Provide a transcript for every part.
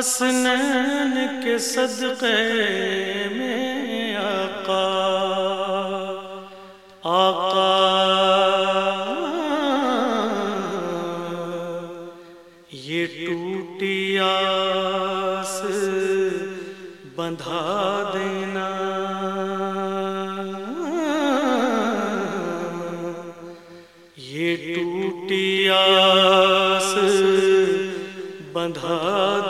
حسنین کے صدقے میں آقا۔ آقا۔ یہ ٹوٹی آس بندھا دینا۔ یہ ٹوٹی آس بندھا دینا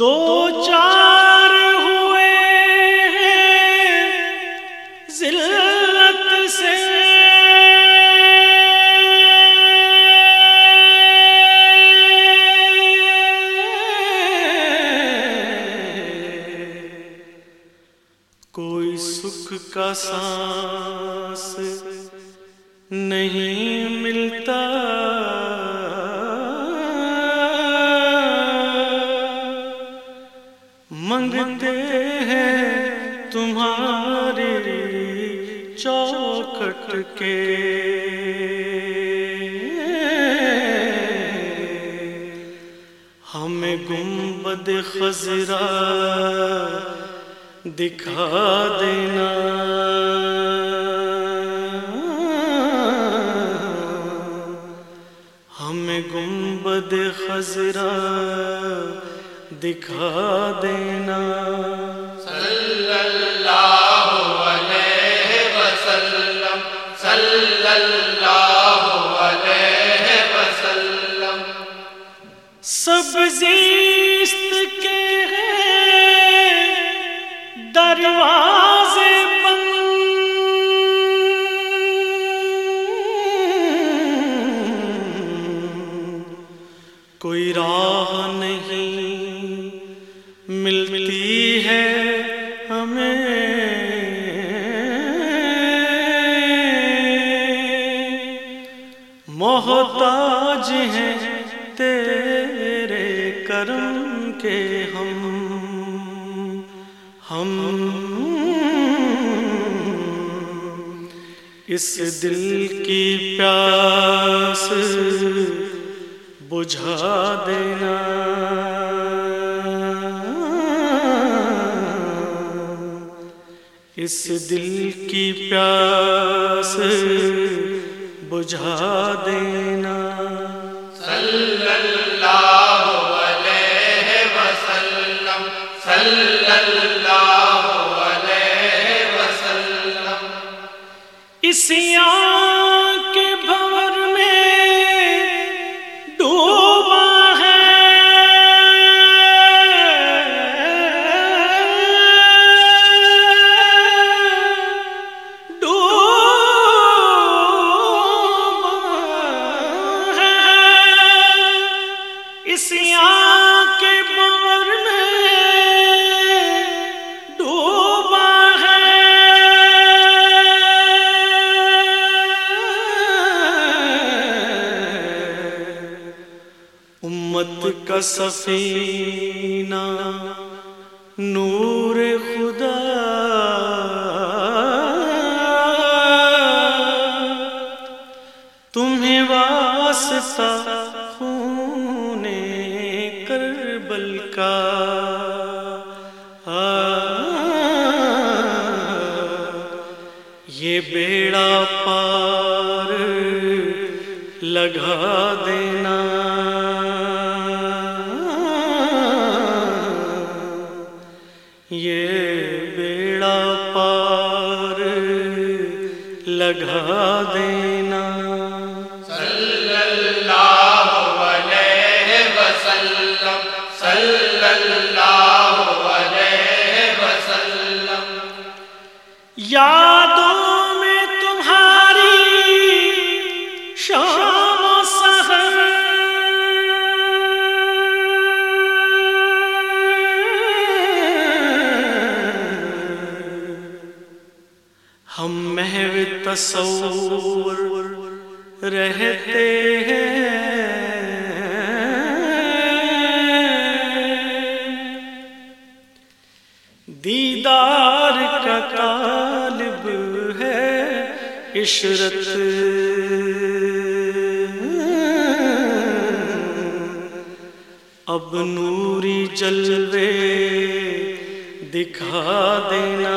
دو چار ہوئے ذلت سے۔ کوئی سکھ کا سانس نہیں چوکٹ کے ہمیں گنبد خزرا دکھا دینا ہمیں گنبد خزرا دکھا دینا صلی اللہ علیہ وسلم۔ سب زیست کے ہیں دروازے بند۔ کوئی راہ نہیں ملتی ہے ہم اس دل کی پیاس بجھا دینا۔ اس دل کی پیاس بجھا دینا۔ اسیا کے بھور میں ڈوبا ہے۔ ڈوبا ہے۔ اسیا امت کا سفینہ، نور خدا۔ تمہیں واسطہ خون کربل کا۔ یہ بیڑا پار لگا دینا دینا۔ ہم محو تصور رہتے ہیں۔ دیدار کا طالب ہے عشرت۔ اب نوری جلوے دکھا دینا۔